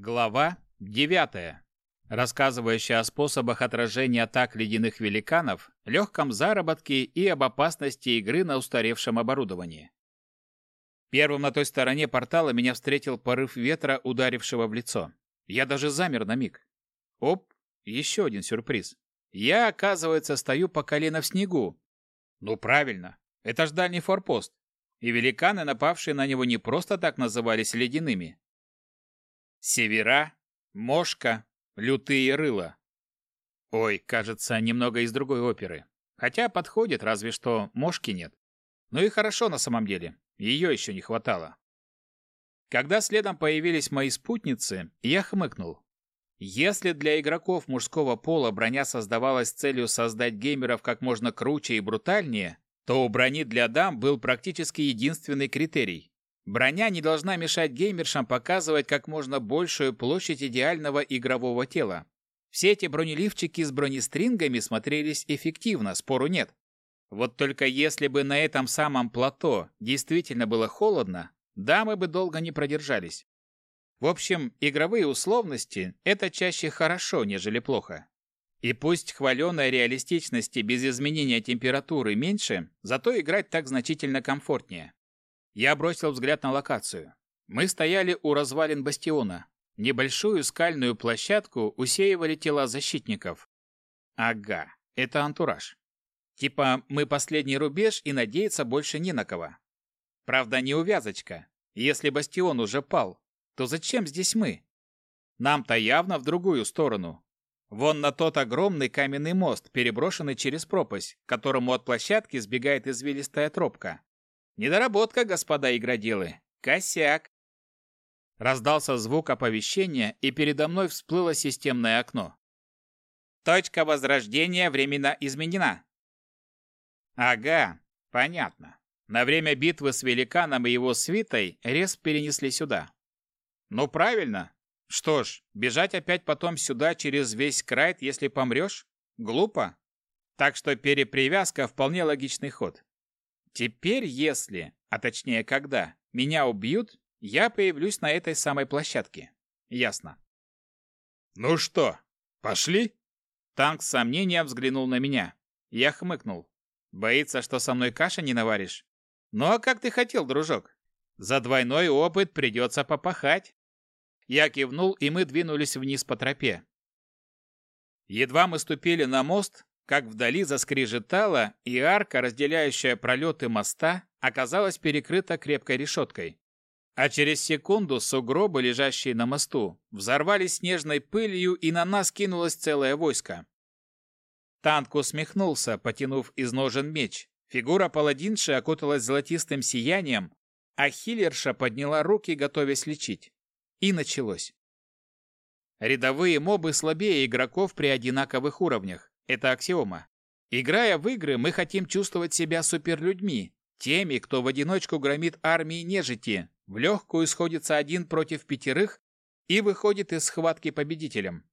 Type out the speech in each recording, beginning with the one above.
Глава 9. Рассказывающая о способах отражения атак ледяных великанов, легком заработке и об опасности игры на устаревшем оборудовании. Первым на той стороне портала меня встретил порыв ветра, ударившего в лицо. Я даже замер на миг. Оп, еще один сюрприз. Я, оказывается, стою по колено в снегу. Ну правильно, это ж дальний форпост. И великаны, напавшие на него, не просто так назывались ледяными. Севера, Мошка, Лютые рыла. Ой, кажется, немного из другой оперы. Хотя подходит, разве что Мошки нет. Ну и хорошо на самом деле. Ее еще не хватало. Когда следом появились мои спутницы, я хмыкнул. Если для игроков мужского пола броня создавалась с целью создать геймеров как можно круче и брутальнее, то у брони для дам был практически единственный критерий Броня не должна мешать геймершам показывать как можно большую площадь идеального игрового тела. Все эти бронеливчики с бронестрингами смотрелись эффективно, спору нет. Вот только если бы на этом самом плато действительно было холодно, дамы бы долго не продержались. В общем, игровые условности – это чаще хорошо, нежели плохо. И пусть хваленой реалистичности без изменения температуры меньше, зато играть так значительно комфортнее. Я бросил взгляд на локацию. Мы стояли у развалин бастиона. Небольшую скальную площадку усеивали тела защитников. Ага, это антураж. Типа мы последний рубеж и надеяться больше не на кого. Правда, не увязочка. Если бастион уже пал, то зачем здесь мы? Нам-то явно в другую сторону. Вон на тот огромный каменный мост, переброшенный через пропасть, к которому от площадки сбегает извилистая тропка. Недоработка, господа игроделы. Косяк. Раздался звук оповещения, и передо мной всплыло системное окно. Точка возрождения временно изменена. Ага, понятно. На время битвы с великаном и его свитой рез перенесли сюда. Ну правильно. Что ж, бежать опять потом сюда через весь крайт, если помрешь? Глупо. Так что перепривязка вполне логичный ход. Теперь, если, а точнее когда, меня убьют, я появлюсь на этой самой площадке. Ясно. Ну что, пошли? Танк с сомнением взглянул на меня. Я хмыкнул. Боится, что со мной каша не наваришь? Ну а как ты хотел, дружок? За двойной опыт придется попахать. Я кивнул, и мы двинулись вниз по тропе. Едва мы ступили на мост, как вдали заскрежетало, и арка, разделяющая пролеты моста, оказалась перекрыта крепкой решеткой. А через секунду сугробы, лежащие на мосту, взорвались снежной пылью, и на нас кинулось целое войско. Танк усмехнулся, потянув из ножен меч. Фигура паладинши окуталась золотистым сиянием, а хиллерша подняла руки, готовясь лечить. И началось. Рядовые мобы слабее игроков при одинаковых уровнях. Это аксиома. Играя в игры, мы хотим чувствовать себя суперлюдьми, теми, кто в одиночку громит армии нежити, в легкую сходится один против пятерых и выходит из схватки победителем.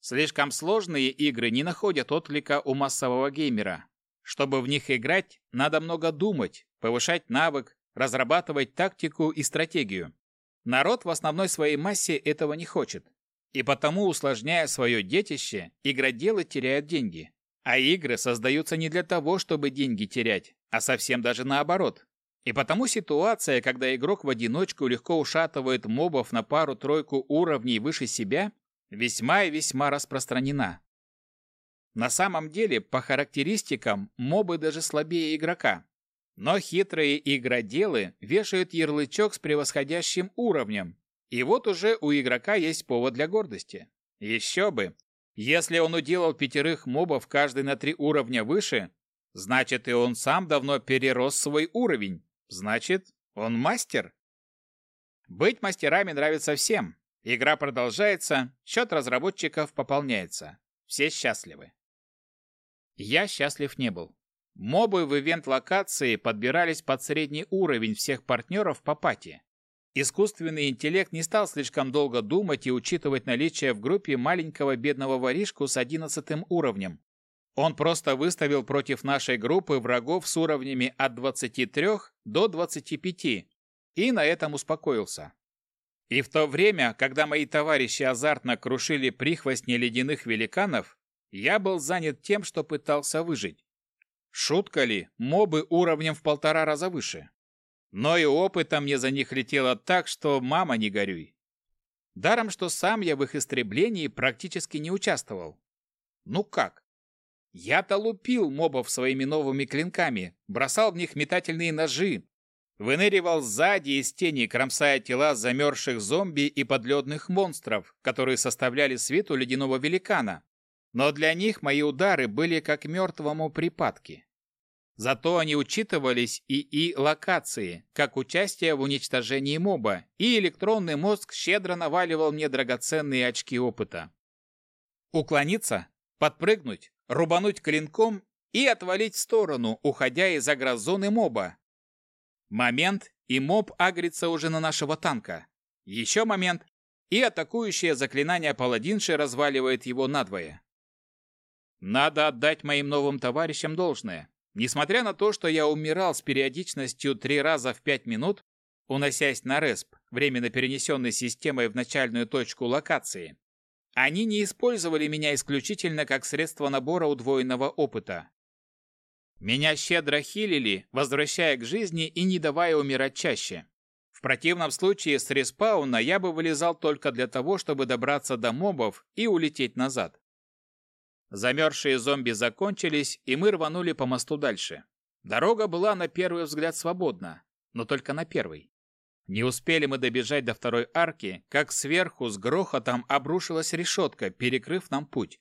Слишком сложные игры не находят отклика у массового геймера. Чтобы в них играть, надо много думать, повышать навык, разрабатывать тактику и стратегию. Народ в основной своей массе этого не хочет. И потому, усложняя свое детище, игроделы теряют деньги. А игры создаются не для того, чтобы деньги терять, а совсем даже наоборот. И потому ситуация, когда игрок в одиночку легко ушатывает мобов на пару-тройку уровней выше себя, весьма и весьма распространена. На самом деле, по характеристикам, мобы даже слабее игрока. Но хитрые игроделы вешают ярлычок с превосходящим уровнем, и вот уже у игрока есть повод для гордости. Еще бы! Если он уделал пятерых мобов каждый на три уровня выше, значит и он сам давно перерос свой уровень. Значит, он мастер. Быть мастерами нравится всем. Игра продолжается, счет разработчиков пополняется. Все счастливы. Я счастлив не был. Мобы в ивент-локации подбирались под средний уровень всех партнеров по пати. Искусственный интеллект не стал слишком долго думать и учитывать наличие в группе маленького бедного воришку с одиннадцатым уровнем. Он просто выставил против нашей группы врагов с уровнями от 23 до 25 и на этом успокоился. И в то время, когда мои товарищи азартно крушили прихвостни ледяных великанов, я был занят тем, что пытался выжить. Шутка ли, мобы уровнем в полтора раза выше. Но и опыта мне за них летело так, что мама не горюй. Даром, что сам я в их истреблении практически не участвовал. Ну как? Я-то лупил мобов своими новыми клинками, бросал в них метательные ножи, выныривал сзади из тени, кромсая тела замерзших зомби и подледных монстров, которые составляли свиту ледяного великана. Но для них мои удары были как мертвому припадки. Зато они учитывались и и локации, как участие в уничтожении моба, и электронный мозг щедро наваливал мне драгоценные очки опыта. Уклониться, подпрыгнуть, рубануть клинком и отвалить в сторону, уходя из агрозоны моба. Момент, и моб агрится уже на нашего танка. Еще момент, и атакующее заклинание паладинши разваливает его надвое. Надо отдать моим новым товарищам должное. Несмотря на то, что я умирал с периодичностью три раза в пять минут, уносясь на респ, временно перенесенной системой в начальную точку локации, они не использовали меня исключительно как средство набора удвоенного опыта. Меня щедро хилили, возвращая к жизни и не давая умирать чаще. В противном случае с респауна я бы вылезал только для того, чтобы добраться до мобов и улететь назад. Замерзшие зомби закончились, и мы рванули по мосту дальше. Дорога была на первый взгляд свободна, но только на первый. Не успели мы добежать до второй арки, как сверху с грохотом обрушилась решетка, перекрыв нам путь.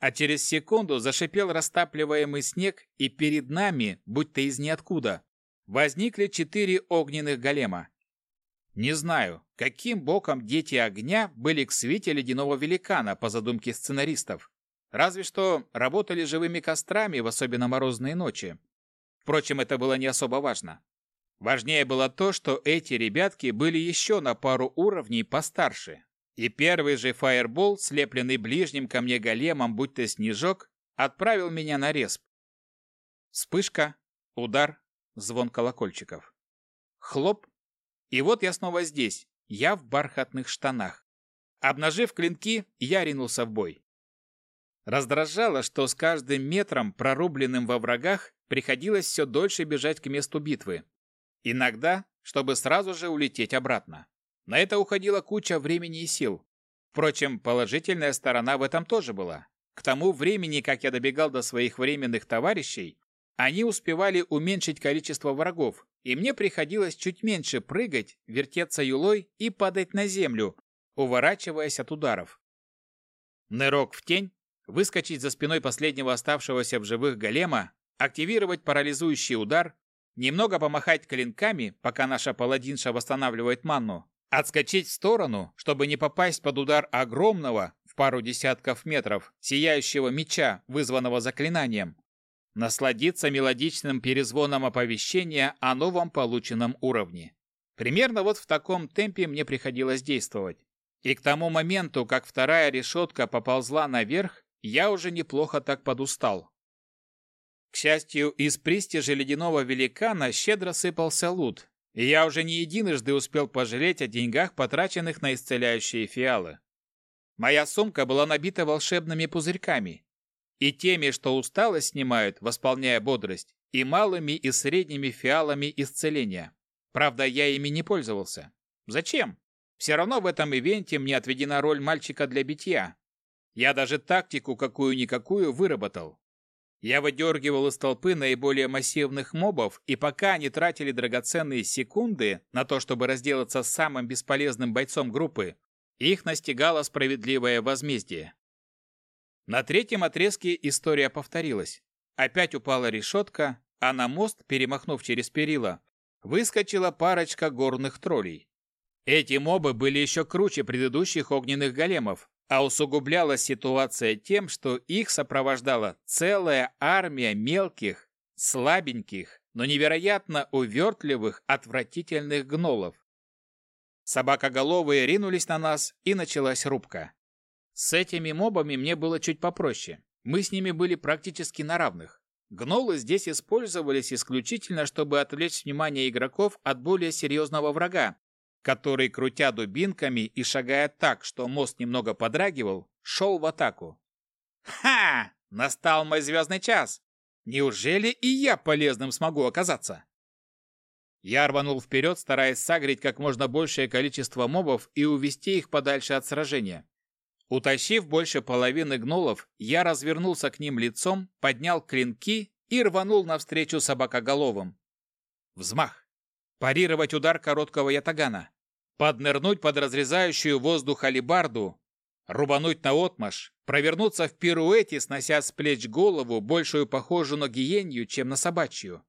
А через секунду зашипел растапливаемый снег, и перед нами, будь-то из ниоткуда, возникли четыре огненных голема. Не знаю, каким боком дети огня были к свете ледяного великана по задумке сценаристов. Разве что работали живыми кострами в особенно морозные ночи. Впрочем, это было не особо важно. Важнее было то, что эти ребятки были еще на пару уровней постарше. И первый же фаербол, слепленный ближним ко мне големом, будь то снежок, отправил меня на респ. Вспышка, удар, звон колокольчиков. Хлоп, и вот я снова здесь, я в бархатных штанах. Обнажив клинки, я ринулся в бой. Раздражало, что с каждым метром, прорубленным во врагах, приходилось все дольше бежать к месту битвы. Иногда, чтобы сразу же улететь обратно. На это уходила куча времени и сил. Впрочем, положительная сторона в этом тоже была. К тому времени, как я добегал до своих временных товарищей, они успевали уменьшить количество врагов, и мне приходилось чуть меньше прыгать, вертеться юлой и падать на землю, уворачиваясь от ударов. Нырок в тень выскочить за спиной последнего оставшегося в живых голема, активировать парализующий удар, немного помахать клинками, пока наша паладинша восстанавливает манну, отскочить в сторону, чтобы не попасть под удар огромного, в пару десятков метров, сияющего меча, вызванного заклинанием, насладиться мелодичным перезвоном оповещения о новом полученном уровне. Примерно вот в таком темпе мне приходилось действовать. И к тому моменту, как вторая решетка поползла наверх, я уже неплохо так подустал. К счастью, из пристижи ледяного великана щедро сыпался лут, и я уже не единожды успел пожалеть о деньгах, потраченных на исцеляющие фиалы. Моя сумка была набита волшебными пузырьками, и теми, что усталость снимают, восполняя бодрость, и малыми и средними фиалами исцеления. Правда, я ими не пользовался. Зачем? Все равно в этом ивенте мне отведена роль мальчика для битья, я даже тактику какую-никакую выработал. Я выдергивал из толпы наиболее массивных мобов, и пока они тратили драгоценные секунды на то, чтобы разделаться с самым бесполезным бойцом группы, их настигало справедливое возмездие. На третьем отрезке история повторилась. Опять упала решетка, а на мост, перемахнув через перила, выскочила парочка горных троллей. Эти мобы были еще круче предыдущих огненных големов, а усугублялась ситуация тем, что их сопровождала целая армия мелких, слабеньких, но невероятно увертливых, отвратительных гнолов. Собакоголовые ринулись на нас, и началась рубка. С этими мобами мне было чуть попроще. Мы с ними были практически на равных. Гнолы здесь использовались исключительно, чтобы отвлечь внимание игроков от более серьезного врага, который, крутя дубинками и шагая так, что мост немного подрагивал, шел в атаку. «Ха! Настал мой звездный час! Неужели и я полезным смогу оказаться?» Я рванул вперед, стараясь сагрить как можно большее количество мобов и увести их подальше от сражения. Утащив больше половины гнолов, я развернулся к ним лицом, поднял клинки и рванул навстречу собакоголовым. Взмах. Парировать удар короткого ятагана. Поднырнуть под разрезающую воздух алибарду. Рубануть на отмаш. Провернуться в пируэте, снося с плеч голову, большую похожую на гиенью, чем на собачью.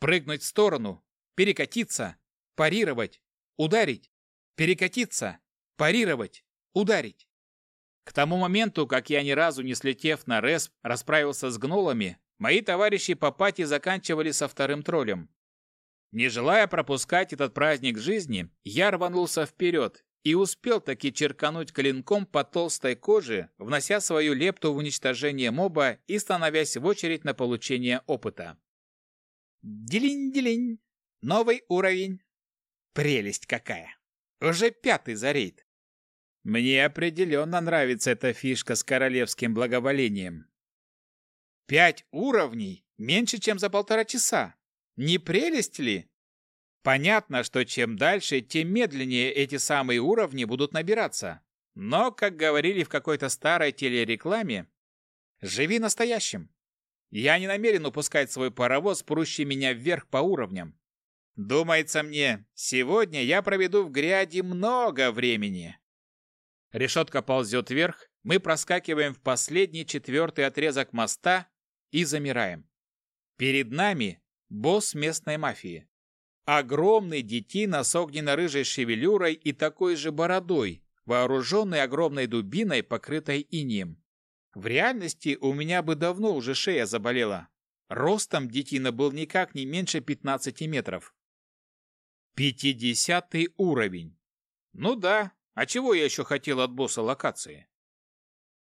Прыгнуть в сторону. Перекатиться. Парировать. Ударить. Перекатиться. Парировать. Ударить. К тому моменту, как я ни разу не слетев на респ, расправился с гнолами, мои товарищи по пати заканчивали со вторым троллем. Не желая пропускать этот праздник жизни, я рванулся вперед и успел таки черкануть клинком по толстой коже, внося свою лепту в уничтожение моба и становясь в очередь на получение опыта. Делинь-делинь. Новый уровень. Прелесть какая. Уже пятый за рейд. Мне определенно нравится эта фишка с королевским благоволением. Пять уровней? Меньше, чем за полтора часа. Не прелесть ли? Понятно, что чем дальше, тем медленнее эти самые уровни будут набираться. Но, как говорили в какой-то старой телерекламе, живи настоящим. Я не намерен упускать свой паровоз, прущий меня вверх по уровням. Думается мне, сегодня я проведу в гряди много времени. Решетка ползет вверх, мы проскакиваем в последний четвертый отрезок моста и замираем. Перед нами босс местной мафии. Огромный детина с огненно-рыжей шевелюрой и такой же бородой, вооруженный огромной дубиной, покрытой инеем. В реальности у меня бы давно уже шея заболела. Ростом детина был никак не меньше 15 метров. Пятидесятый уровень. Ну да, а чего я еще хотел от босса локации?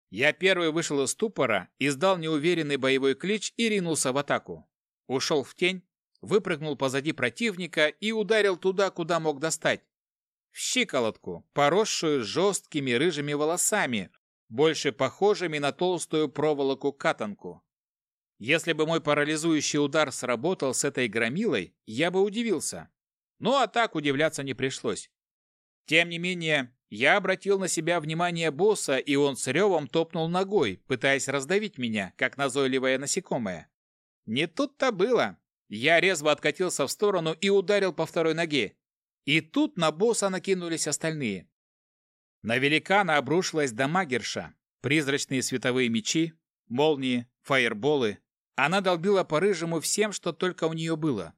Я первый вышел из ступора, издал неуверенный боевой клич и ринулся в атаку. Ушел в тень, выпрыгнул позади противника и ударил туда, куда мог достать. В щиколотку, поросшую жесткими рыжими волосами, больше похожими на толстую проволоку-катанку. Если бы мой парализующий удар сработал с этой громилой, я бы удивился. Ну а так удивляться не пришлось. Тем не менее, я обратил на себя внимание босса, и он с ревом топнул ногой, пытаясь раздавить меня, как назойливое насекомое. Не тут-то было. Я резво откатился в сторону и ударил по второй ноге. И тут на босса накинулись остальные. На великана обрушилась дамагерша, призрачные световые мечи, молнии, фаерболы. Она долбила по рыжему всем, что только у нее было.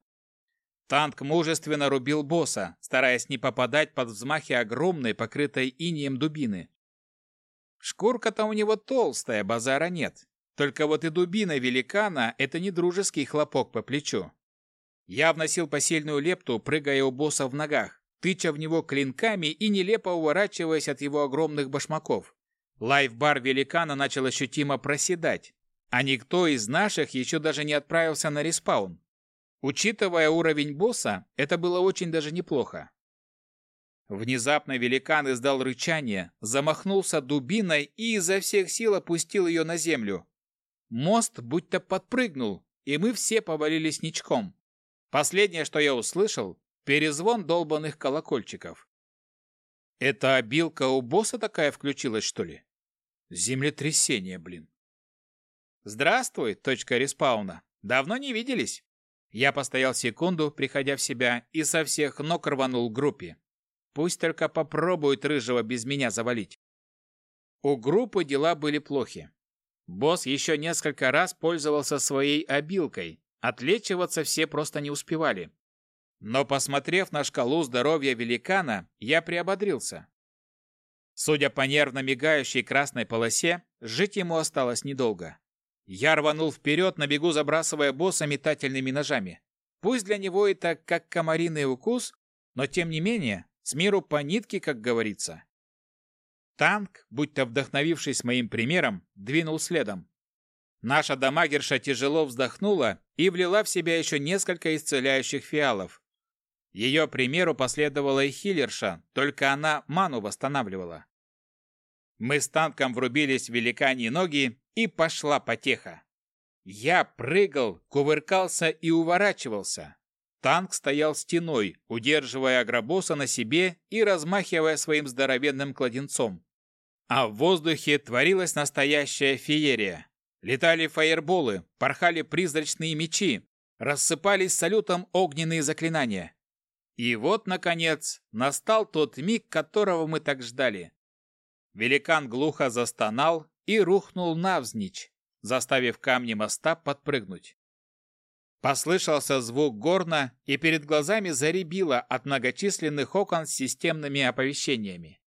Танк мужественно рубил босса, стараясь не попадать под взмахи огромной, покрытой инием дубины. Шкурка-то у него толстая, базара нет. Только вот и дубина великана – это не дружеский хлопок по плечу. Я вносил посильную лепту, прыгая у босса в ногах, тыча в него клинками и нелепо уворачиваясь от его огромных башмаков. Лайфбар великана начал ощутимо проседать, а никто из наших еще даже не отправился на респаун. Учитывая уровень босса, это было очень даже неплохо. Внезапно великан издал рычание, замахнулся дубиной и изо всех сил опустил ее на землю. Мост будто подпрыгнул, и мы все повалились ничком. Последнее, что я услышал, перезвон долбанных колокольчиков. Это обилка у босса такая включилась, что ли? Землетрясение, блин. Здравствуй, точка респауна. Давно не виделись. Я постоял секунду, приходя в себя, и со всех ног рванул к группе. Пусть только попробуют рыжего без меня завалить. У группы дела были плохи. Босс еще несколько раз пользовался своей обилкой. Отлечиваться все просто не успевали. Но, посмотрев на шкалу здоровья великана, я приободрился. Судя по нервно мигающей красной полосе, жить ему осталось недолго. Я рванул вперед, на бегу забрасывая босса метательными ножами. Пусть для него это как комариный укус, но тем не менее, с миру по нитке, как говорится. Танк, будто вдохновившись моим примером, двинул следом. Наша дамагерша тяжело вздохнула и влила в себя еще несколько исцеляющих фиалов. Ее примеру последовала и хиллерша, только она ману восстанавливала. Мы с танком врубились в великаньи ноги, и пошла потеха. Я прыгал, кувыркался и уворачивался. Танк стоял стеной, удерживая агробосса на себе и размахивая своим здоровенным кладенцом. А в воздухе творилась настоящая феерия. Летали фаерболы, порхали призрачные мечи, рассыпались салютом огненные заклинания. И вот, наконец, настал тот миг, которого мы так ждали. Великан глухо застонал и рухнул навзничь, заставив камни моста подпрыгнуть. Послышался звук горна, и перед глазами заребило от многочисленных окон с системными оповещениями.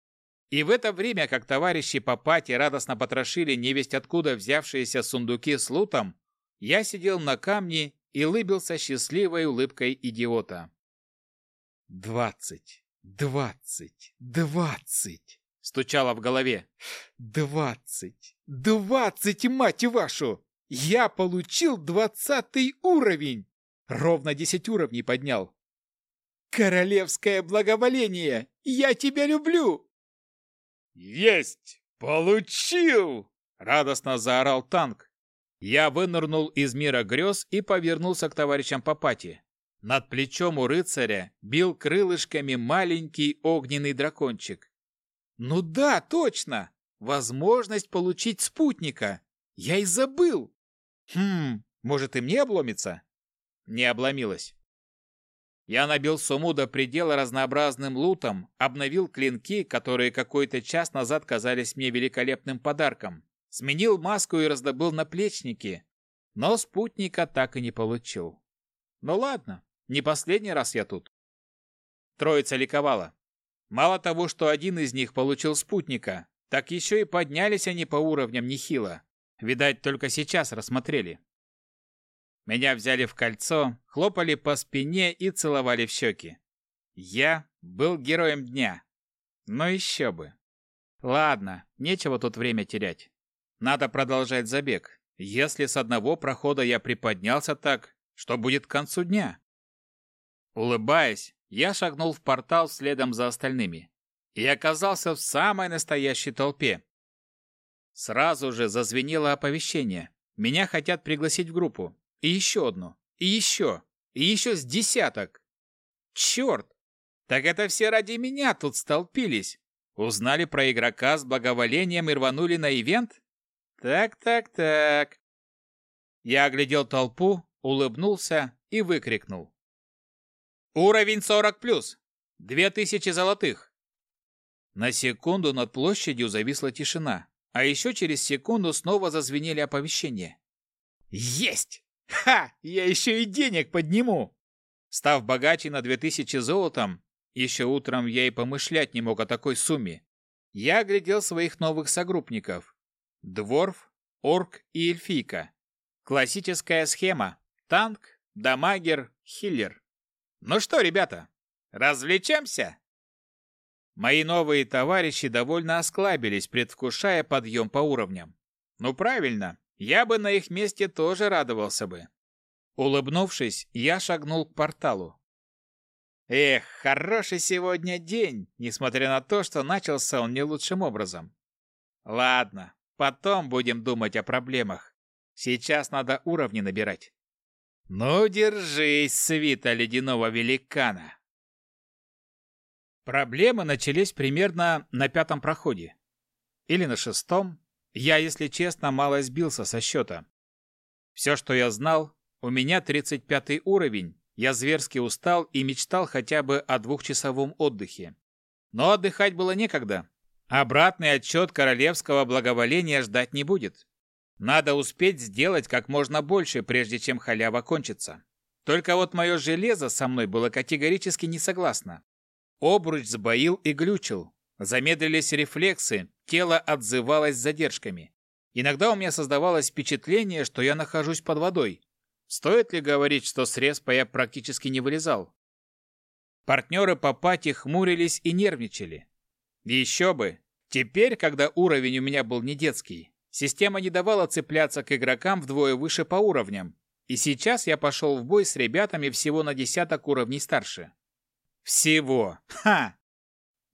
И в это время, как товарищи по пати радостно потрошили невесть откуда взявшиеся сундуки с лутом, я сидел на камне и улыбился счастливой улыбкой идиота. «Двадцать! Двадцать! Двадцать!» — стучало в голове. «Двадцать! Двадцать, мать вашу! Я получил двадцатый уровень! Ровно десять уровней поднял! Королевское благоволение! Я тебя люблю!» «Есть! Получил!» — радостно заорал танк. Я вынырнул из мира грез и повернулся к товарищам по пати. Над плечом у рыцаря бил крылышками маленький огненный дракончик. Ну да, точно! Возможность получить спутника. Я и забыл. Хм, может и мне обломится? Не обломилось. Я набил сумму до предела разнообразным лутом, обновил клинки, которые какой-то час назад казались мне великолепным подарком, сменил маску и раздобыл наплечники, но спутника так и не получил. Ну ладно, не последний раз я тут. Троица ликовала. Мало того, что один из них получил спутника, так еще и поднялись они по уровням нехило. Видать, только сейчас рассмотрели. Меня взяли в кольцо, хлопали по спине и целовали в щеки. Я был героем дня. Но еще бы. Ладно, нечего тут время терять. Надо продолжать забег. Если с одного прохода я приподнялся так, что будет к концу дня? Улыбаясь, я шагнул в портал следом за остальными и оказался в самой настоящей толпе. Сразу же зазвенело оповещение. Меня хотят пригласить в группу. И еще одну. И еще. И еще с десяток. Черт! Так это все ради меня тут столпились. Узнали про игрока с благоволением и рванули на ивент? Так-так-так. Я оглядел толпу, улыбнулся и выкрикнул. Уровень 40 плюс. Две тысячи золотых. На секунду над площадью зависла тишина, а еще через секунду снова зазвенели оповещения. Есть! Ха! Я еще и денег подниму! Став богаче на 2000 золотом, еще утром я и помышлять не мог о такой сумме. Я глядел своих новых согруппников. Дворф, орк и эльфийка. Классическая схема. Танк, дамагер, хиллер. Ну что, ребята, развлечемся? Мои новые товарищи довольно осклабились, предвкушая подъем по уровням. Ну правильно, я бы на их месте тоже радовался бы. Улыбнувшись, я шагнул к порталу. Эх, хороший сегодня день, несмотря на то, что начался он не лучшим образом. Ладно, потом будем думать о проблемах. Сейчас надо уровни набирать. «Ну, держись, свита ледяного великана!» Проблемы начались примерно на пятом проходе. Или на шестом. Я, если честно, мало сбился со счета. Все, что я знал, у меня 35 уровень, я зверски устал и мечтал хотя бы о двухчасовом отдыхе. Но отдыхать было некогда. Обратный отчет королевского благоволения ждать не будет. Надо успеть сделать как можно больше, прежде чем халява кончится. Только вот мое железо со мной было категорически не согласно. Обруч сбоил и глючил. Замедлились рефлексы, тело отзывалось задержками. Иногда у меня создавалось впечатление, что я нахожусь под водой. Стоит ли говорить, что с респа я практически не вылезал? Партнеры по пати хмурились и нервничали. еще бы! Теперь, когда уровень у меня был не детский, Система не давала цепляться к игрокам вдвое выше по уровням, и сейчас я пошел в бой с ребятами всего на десяток уровней старше. Всего. Ха!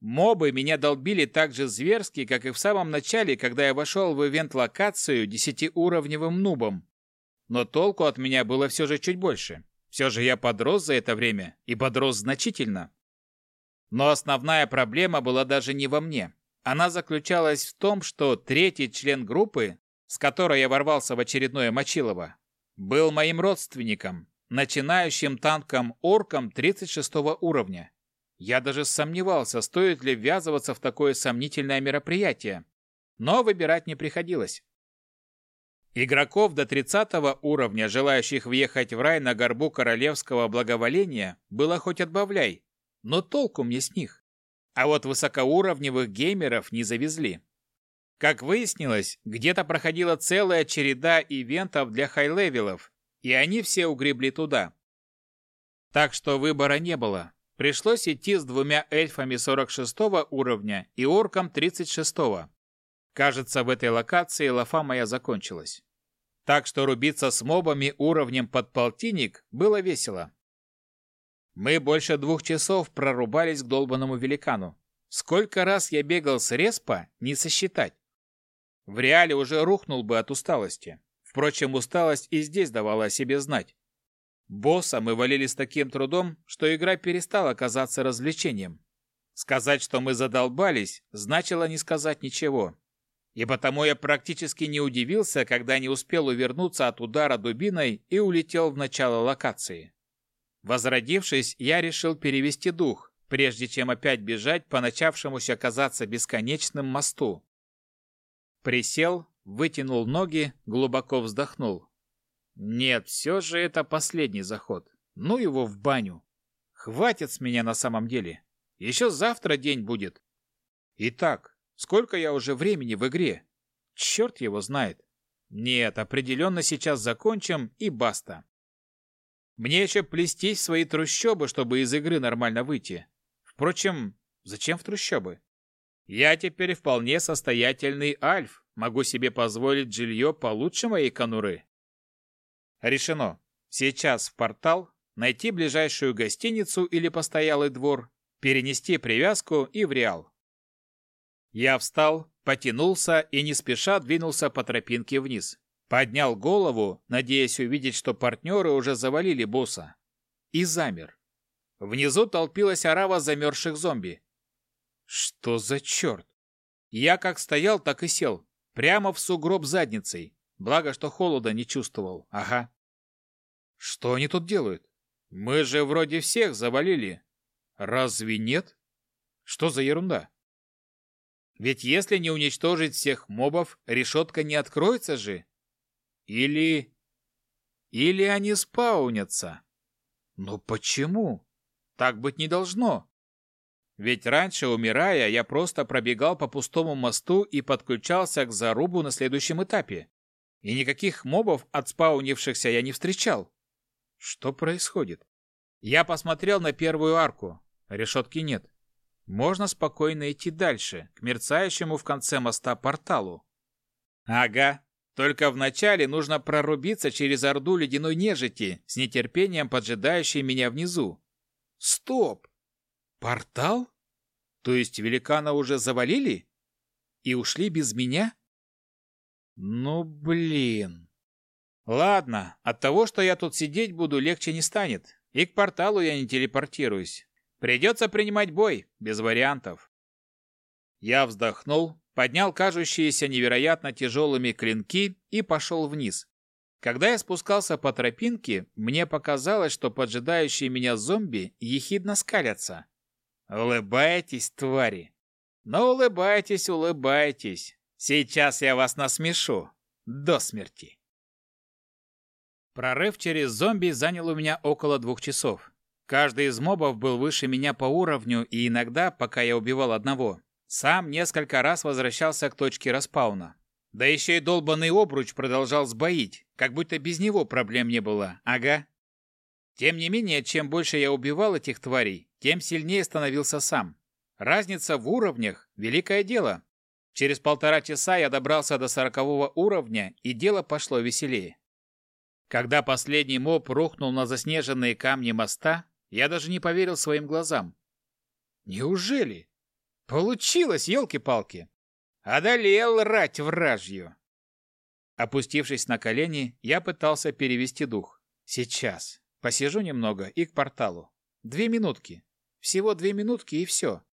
Мобы меня долбили так же зверски, как и в самом начале, когда я вошел в ивент-локацию десятиуровневым нубом. Но толку от меня было все же чуть больше. Все же я подрос за это время, и подрос значительно. Но основная проблема была даже не во мне. Она заключалась в том, что третий член группы, с которой я ворвался в очередное Мочилово, был моим родственником, начинающим танком-орком 36 уровня. Я даже сомневался, стоит ли ввязываться в такое сомнительное мероприятие, но выбирать не приходилось. Игроков до 30 уровня, желающих въехать в рай на горбу королевского благоволения, было хоть отбавляй, но толку мне с них. А вот высокоуровневых геймеров не завезли. Как выяснилось, где-то проходила целая череда ивентов для хай-левелов, и они все угребли туда. Так что выбора не было. Пришлось идти с двумя эльфами 46 уровня и орком 36. -го. Кажется, в этой локации лафа моя закончилась. Так что рубиться с мобами уровнем под полтинник было весело. Мы больше двух часов прорубались к долбанному великану. Сколько раз я бегал с респа, не сосчитать. В реале уже рухнул бы от усталости. Впрочем, усталость и здесь давала о себе знать. Босса мы валили с таким трудом, что игра перестала казаться развлечением. Сказать, что мы задолбались, значило не сказать ничего. И потому я практически не удивился, когда не успел увернуться от удара дубиной и улетел в начало локации. Возродившись, я решил перевести дух, прежде чем опять бежать по начавшемуся казаться бесконечным мосту. Присел, вытянул ноги, глубоко вздохнул. Нет, все же это последний заход. Ну его в баню. Хватит с меня на самом деле. Еще завтра день будет. Итак, сколько я уже времени в игре? Черт его знает. Нет, определенно сейчас закончим и баста. Мне еще плестись в свои трущобы, чтобы из игры нормально выйти. Впрочем, зачем в трущобы? Я теперь вполне состоятельный альф, могу себе позволить жилье получше моей конуры. Решено. Сейчас в портал, найти ближайшую гостиницу или постоялый двор, перенести привязку и в Реал. Я встал, потянулся и не спеша двинулся по тропинке вниз. Поднял голову, надеясь увидеть, что партнеры уже завалили босса. И замер. Внизу толпилась орава замерзших зомби. Что за черт? Я как стоял, так и сел. Прямо в сугроб задницей. Благо, что холода не чувствовал. Ага. Что они тут делают? Мы же вроде всех завалили. Разве нет? Что за ерунда? Ведь если не уничтожить всех мобов, решетка не откроется же. Или... Или они спаунятся. Но почему? Так быть не должно. Ведь раньше, умирая, я просто пробегал по пустому мосту и подключался к зарубу на следующем этапе. И никаких мобов, отспаунившихся, я не встречал. Что происходит? Я посмотрел на первую арку. Решетки нет. Можно спокойно идти дальше, к мерцающему в конце моста порталу. Ага, только вначале нужно прорубиться через орду ледяной нежити, с нетерпением поджидающей меня внизу. Стоп! Портал? То есть великана уже завалили? И ушли без меня? Ну, блин. Ладно, от того, что я тут сидеть буду, легче не станет. И к порталу я не телепортируюсь. Придется принимать бой, без вариантов. Я вздохнул, поднял кажущиеся невероятно тяжелыми клинки и пошел вниз. Когда я спускался по тропинке, мне показалось, что поджидающие меня зомби ехидно скалятся. Улыбайтесь, твари! Но улыбайтесь, улыбайтесь. Сейчас я вас насмешу. До смерти. Прорыв через зомби занял у меня около двух часов. Каждый из мобов был выше меня по уровню, и иногда, пока я убивал одного, сам несколько раз возвращался к точке распауна. Да еще и долбанный обруч продолжал сбоить, как будто без него проблем не было, ага. Тем не менее, чем больше я убивал этих тварей, тем сильнее становился сам. Разница в уровнях – великое дело. Через полтора часа я добрался до сорокового уровня, и дело пошло веселее. Когда последний моб рухнул на заснеженные камни моста, Я даже не поверил своим глазам. Неужели? Получилось, елки-палки! Одолел рать вражью! Опустившись на колени, я пытался перевести дух. Сейчас. Посижу немного и к порталу. Две минутки. Всего две минутки и все.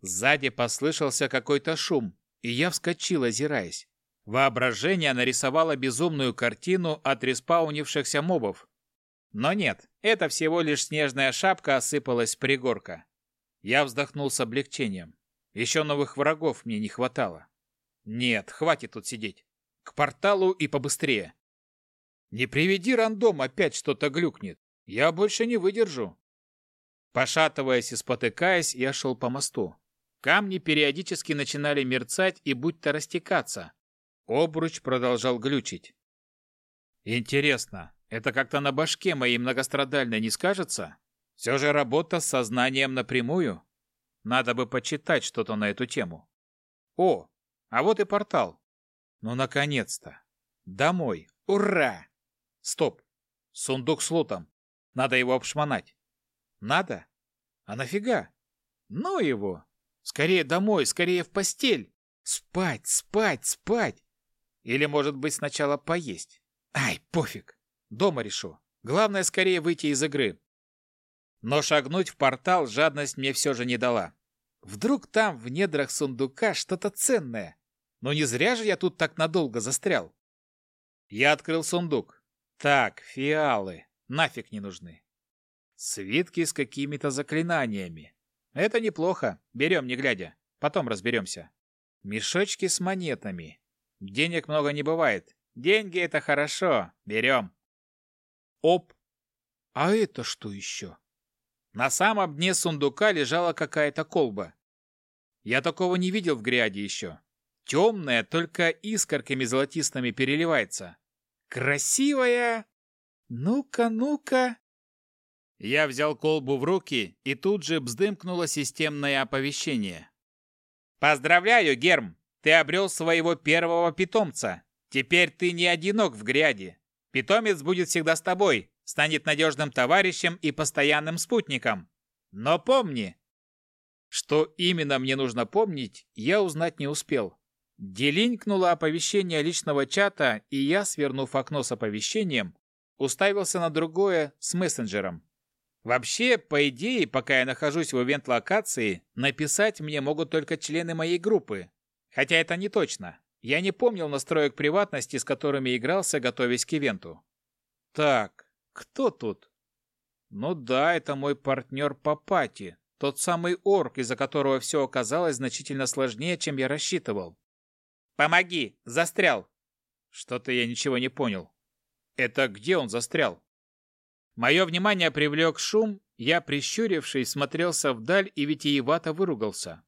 Сзади послышался какой-то шум, и я вскочил, озираясь. Воображение нарисовало безумную картину от респаунившихся мобов. Но нет, это всего лишь снежная шапка осыпалась с пригорка. Я вздохнул с облегчением. Еще новых врагов мне не хватало. Нет, хватит тут сидеть. К порталу и побыстрее. Не приведи рандом, опять что-то глюкнет. Я больше не выдержу. Пошатываясь и спотыкаясь, я шел по мосту. Камни периодически начинали мерцать и будто растекаться. Обруч продолжал глючить. Интересно, это как-то на башке моей многострадальной не скажется? Все же работа с сознанием напрямую. Надо бы почитать что-то на эту тему. О, а вот и портал. Ну, наконец-то. Домой. Ура! Стоп. Сундук с лутом. Надо его обшмонать. Надо? А нафига? Ну его. Скорее домой, скорее в постель. Спать, спать, спать. Или, может быть, сначала поесть. Ай, пофиг. Дома решу. Главное, скорее выйти из игры. Но шагнуть в портал жадность мне все же не дала. Вдруг там, в недрах сундука, что-то ценное. Но не зря же я тут так надолго застрял. Я открыл сундук. Так, фиалы. Нафиг не нужны. Свитки с какими-то заклинаниями. Это неплохо. Берем, не глядя. Потом разберемся. Мешочки с монетами. Денег много не бывает. Деньги — это хорошо. Берем. Оп. А это что еще? На самом дне сундука лежала какая-то колба. Я такого не видел в гряде еще. Темная, только искорками золотистыми переливается. Красивая! Ну-ка, ну-ка. Я взял колбу в руки, и тут же бздымкнуло системное оповещение. «Поздравляю, Герм! Ты обрел своего первого питомца. Теперь ты не одинок в гряде. Питомец будет всегда с тобой, станет надежным товарищем и постоянным спутником. Но помни...» Что именно мне нужно помнить, я узнать не успел. Делинкнуло оповещение личного чата, и я, свернув окно с оповещением, уставился на другое с мессенджером. Вообще, по идее, пока я нахожусь в ивент-локации, написать мне могут только члены моей группы. Хотя это не точно. Я не помнил настроек приватности, с которыми игрался, готовясь к ивенту. Так, кто тут? Ну да, это мой партнер по пати, тот самый орк, из-за которого все оказалось значительно сложнее, чем я рассчитывал. «Помоги! Застрял!» Что-то я ничего не понял. Это где он застрял? Мое внимание привлек шум, я, прищурившись, смотрелся вдаль и витиевато выругался.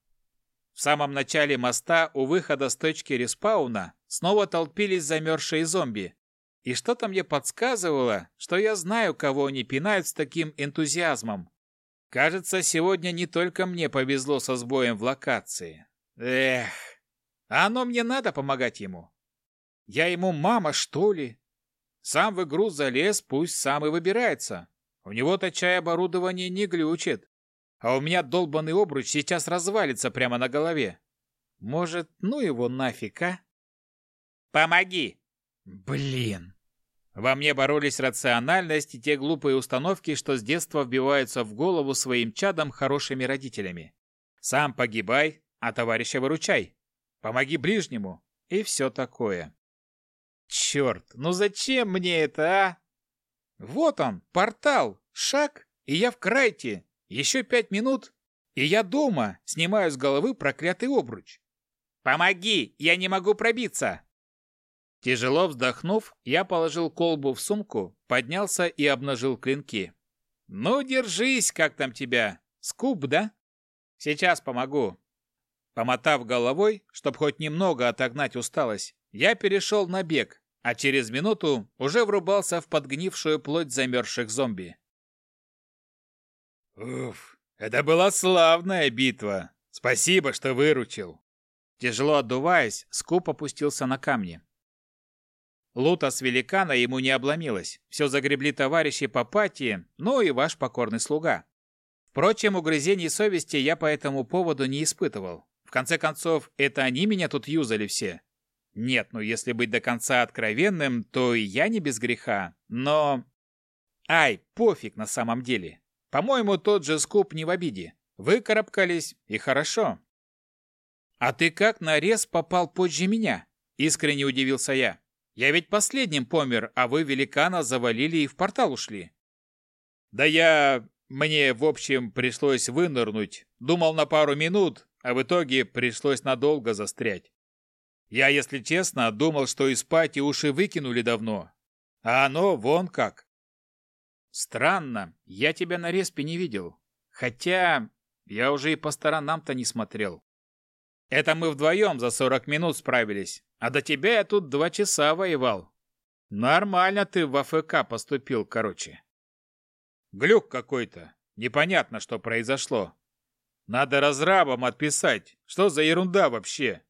В самом начале моста у выхода с точки респауна снова толпились замерзшие зомби. И что-то мне подсказывало, что я знаю, кого они пинают с таким энтузиазмом. Кажется, сегодня не только мне повезло со сбоем в локации. Эх, а оно мне надо помогать ему? Я ему мама, что ли? Сам в игру залез, пусть сам и выбирается. У него-то чай оборудование не глючит. А у меня долбанный обруч сейчас развалится прямо на голове. Может, ну его нафиг, а? Помоги! Блин! Во мне боролись рациональность и те глупые установки, что с детства вбиваются в голову своим чадом хорошими родителями. Сам погибай, а товарища выручай. Помоги ближнему и все такое. Черт, ну зачем мне это, а? Вот он, портал, шаг, и я в крайте. Еще пять минут, и я дома, снимаю с головы проклятый обруч. Помоги, я не могу пробиться. Тяжело вздохнув, я положил колбу в сумку, поднялся и обнажил клинки. Ну, держись, как там тебя? Скуп, да? Сейчас помогу. Помотав головой, чтобы хоть немного отогнать усталость, я перешел на бег, а через минуту уже врубался в подгнившую плоть замерзших зомби. Уф, это была славная битва. Спасибо, что выручил. Тяжело отдуваясь, Скуп опустился на камни. Лута с великана ему не обломилась. Все загребли товарищи по пати, ну и ваш покорный слуга. Впрочем, угрызений совести я по этому поводу не испытывал. В конце концов, это они меня тут юзали все. Нет, ну если быть до конца откровенным, то и я не без греха, но... Ай, пофиг на самом деле. По-моему, тот же скуп не в обиде. Выкарабкались, и хорошо. «А ты как на рез попал позже меня?» – искренне удивился я. «Я ведь последним помер, а вы великана завалили и в портал ушли». «Да я... мне, в общем, пришлось вынырнуть. Думал на пару минут, а в итоге пришлось надолго застрять. Я, если честно, думал, что из пати уши выкинули давно. А оно вон как». «Странно, я тебя на респе не видел. Хотя я уже и по сторонам-то не смотрел. Это мы вдвоем за сорок минут справились, а до тебя я тут два часа воевал. Нормально ты в АФК поступил, короче. Глюк какой-то. Непонятно, что произошло. Надо разрабам отписать. Что за ерунда вообще?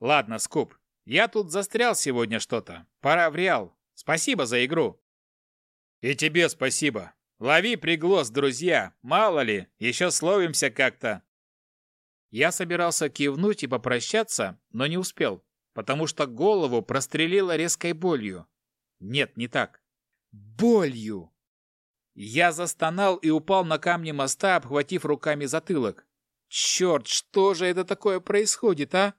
Ладно, Скуп, я тут застрял сегодня что-то. Пора в Реал. Спасибо за игру. И тебе спасибо. Лови приглас, друзья. Мало ли, еще словимся как-то. Я собирался кивнуть и попрощаться, но не успел, потому что голову прострелило резкой болью. Нет, не так. Болью! Я застонал и упал на камни моста, обхватив руками затылок. Черт, что же это такое происходит, а?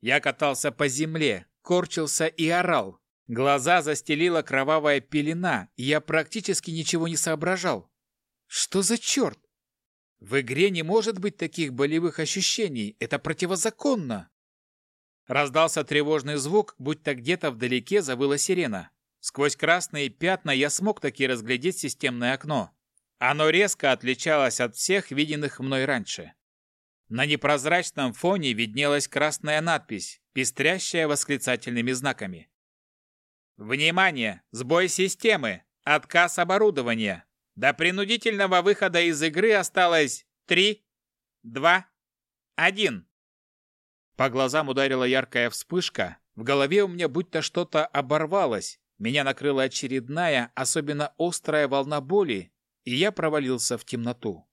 Я катался по земле, корчился и орал. Глаза застелила кровавая пелена, и я практически ничего не соображал. Что за черт? В игре не может быть таких болевых ощущений, это противозаконно. Раздался тревожный звук, будто где-то вдалеке завыла сирена. Сквозь красные пятна я смог таки разглядеть системное окно. Оно резко отличалось от всех виденных мной раньше. На непрозрачном фоне виднелась красная надпись, пестрящая восклицательными знаками. «Внимание! Сбой системы! Отказ оборудования! До принудительного выхода из игры осталось три, два, один. По глазам ударила яркая вспышка, в голове у меня будто что-то оборвалось, меня накрыла очередная, особенно острая волна боли, и я провалился в темноту.